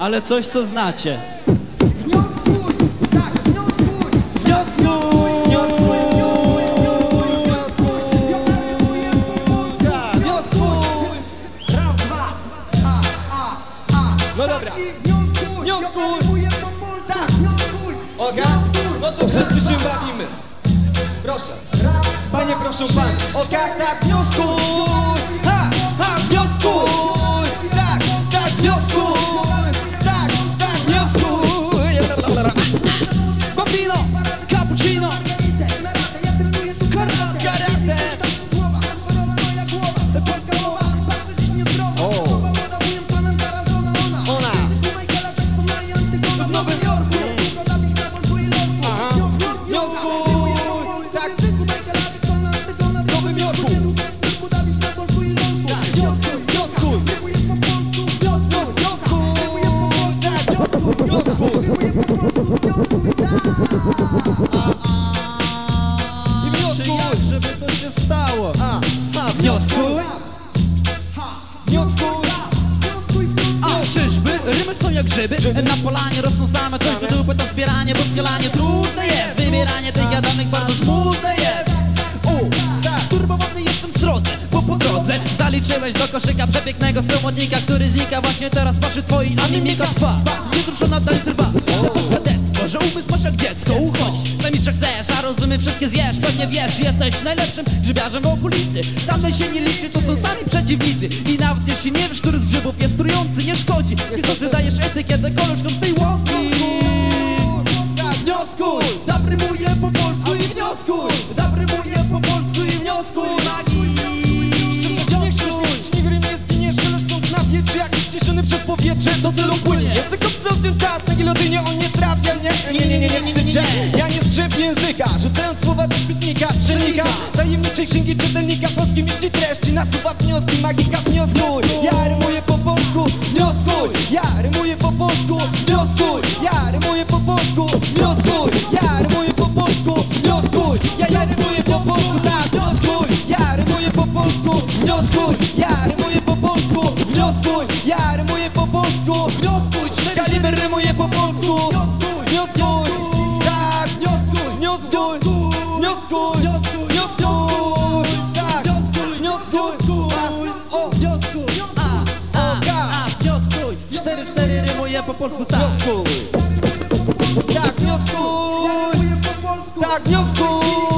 ale coś co znacie. No dobra. Wnioskuj, Oga? No to wszyscy się bawimy. Proszę. Panie, proszę pan. Oga, tak, wnioskuj! Ha, ha, wnioskuj! I wnioskuj! żeby to się stało? A, a, Wnioskuj! Wnioskuj! A czyżby rymy są jak grzyby? Na polanie rosną same coś do dupy to zbieranie, bo scalanie trudne jest Wybieranie tych jadanych bardzo żmudne jest U, tak, turbowany jestem w drodze, bo po drodze Zaliczyłeś do koszyka przepięknego stromodnika Który znika właśnie teraz paszy twoi, a trwa Niewzruszona dalej trwa, świadectwo Że umysł masz jak dziecko, uchodzić Zamiast że chcesz, a rozumy wszystkie zjesz. Pewnie wiesz, jesteś najlepszym grzybiarzem w okolicy. Tamten się nie liczy, to są sami przeciwnicy. I nawet jeśli nie wiesz, który z grzybów jest trujący Nie szkodzi, niechcący dajesz etykietę koleżkom z tej łąki wnioskuj, dabrymuję po polsku i wnioskuj! Dabrymuję po polsku i wnioskuj! Wietrze Jak uniesiony przez powietrze do celu płynie. Język obcy czas, na gilotynie on nie Nie, nie, nie, nie, nie, nie, nie Ja nie zgrzebię języka, rzucając słowa do śmietnika Przenika tajemniczej księgi czytelnika Polskie mieści treści, nasuwa wnioski Magika wnioskuj, ja rymuję po polsku Wnioskuj, ja rymuję po polsku Wnioskuj, ja rymuję po polsku Wnioskuj, ja rymuję po polsku Wnioskuj, ja, ja rymuję po polsku Tak, wnioskuj, ja rymuję po polsku Wnioskuj, ja rymuję po polsku Wnioskuj, ja rymuję po polsku Wnioskuj, Wnioskuj, wnioskuj, tak, wnioskuj O, wnioskuj, A, a, a, wnioskuj. Cztery, cztery rymuję po polsku, tak. Wnioskuj. Tak, wnioskuj. Tak, wnioskuj